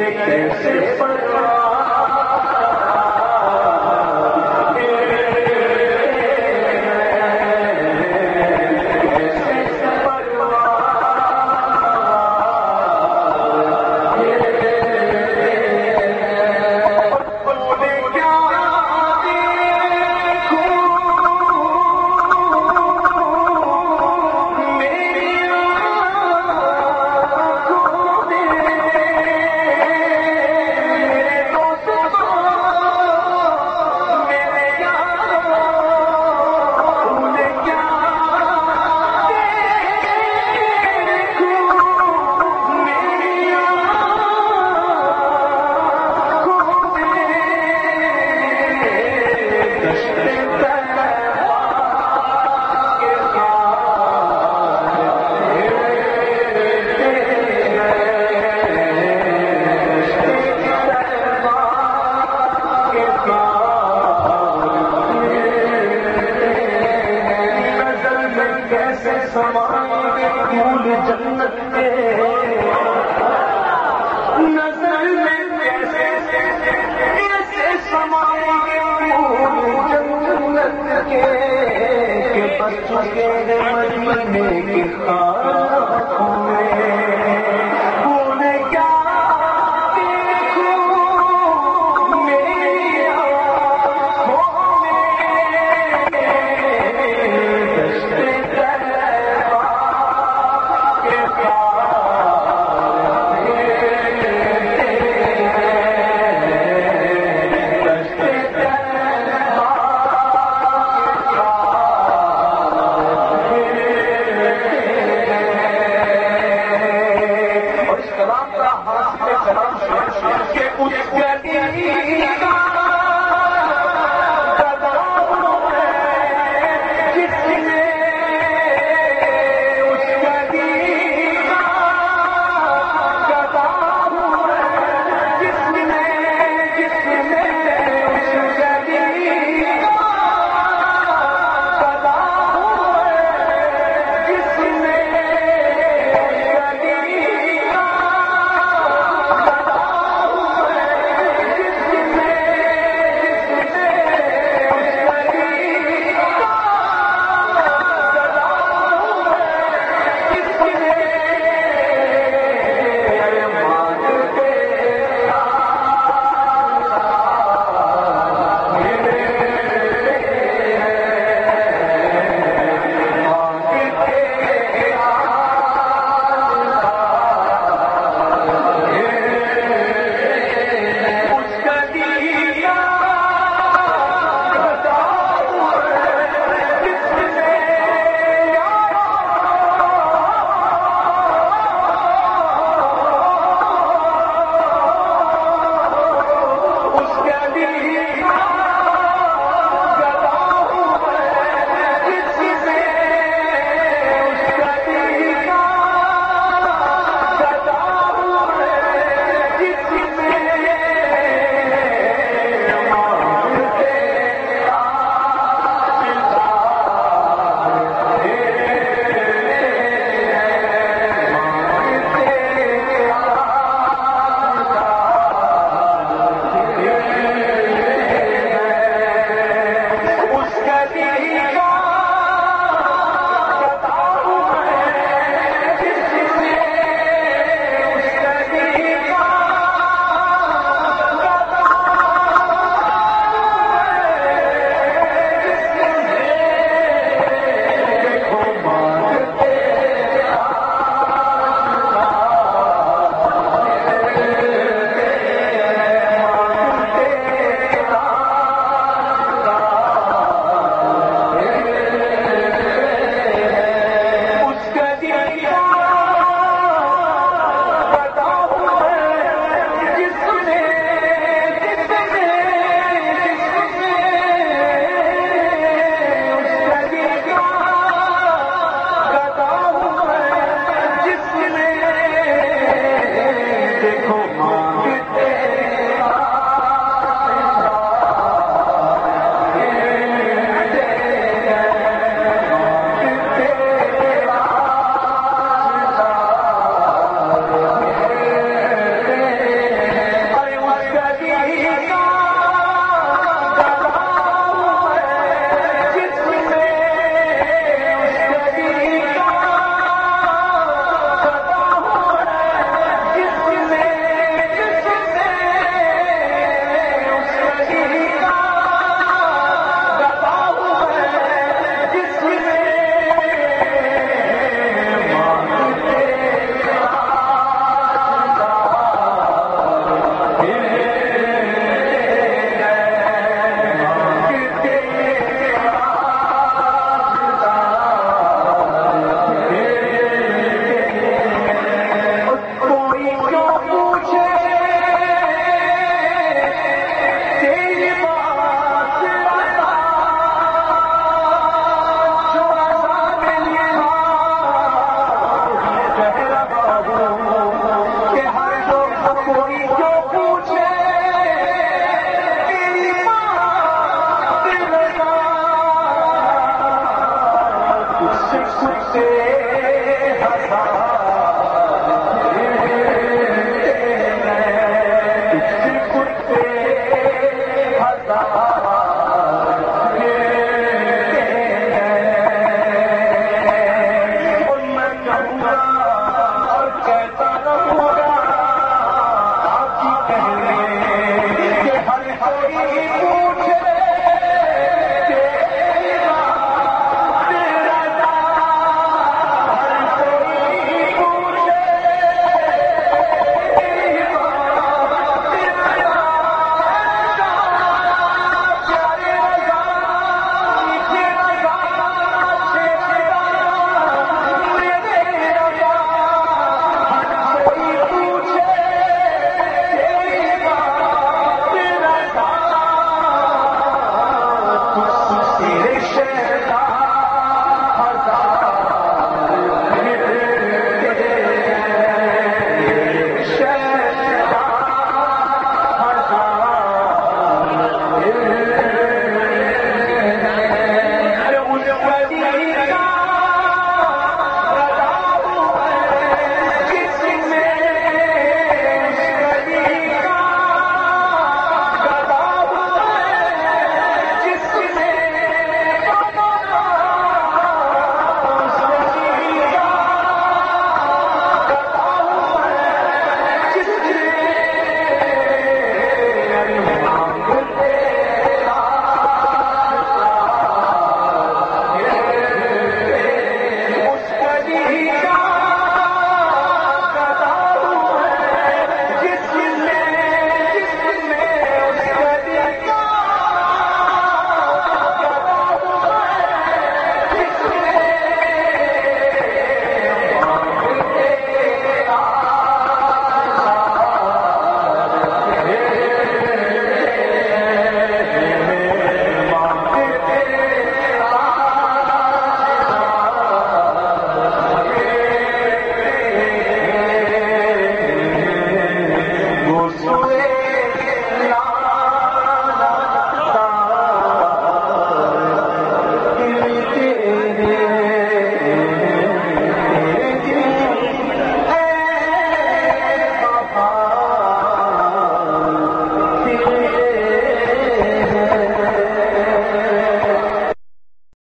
گئے۔ کیسے سمائے گے پھول جنت کے نظر میں کیسے کیسے سمائیں گے پھول جنت کے۔ بچوں کے مدینے کے خار